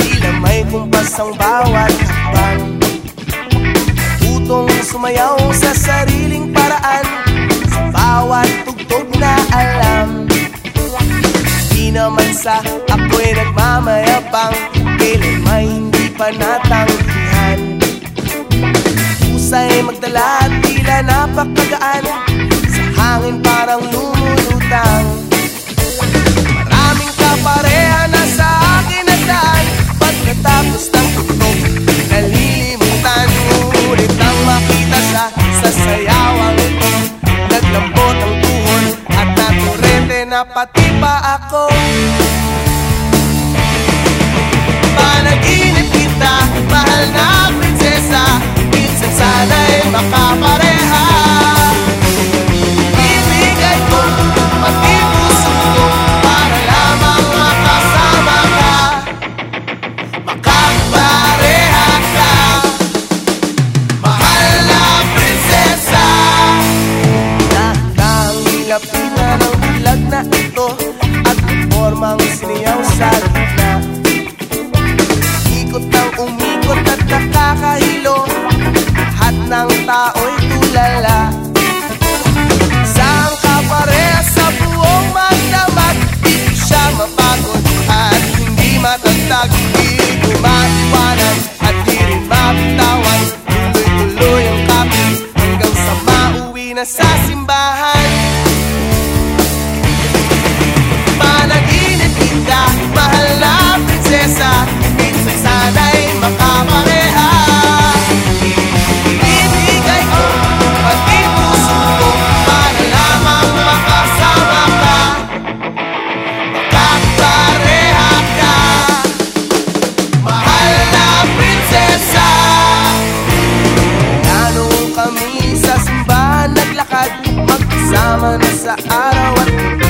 Tila may kumpas ang bawat hakbang. Tutong sumayaw sa sariling paraan Sa bawat tugtog na alam. Di naman sa ako'y nagmamayabang Kailan may hindi pa natanggihan. Husay magdala tila napakagaan. Sa hangin parang lumulutang na pati pa ako. Panaginip kita, mahal na formang siniyaw sa gitna Ikot ng umikot at nakakahilo Lahat ng tao'y tulala. Isang kapareha sa buong magdamag Di siya mapagod at hindi matatag. Di kumaiwanan at di rin mabitawan Tuloy-tuloy ang kapit hanggang sa mauwi na sa simbahan sa araw at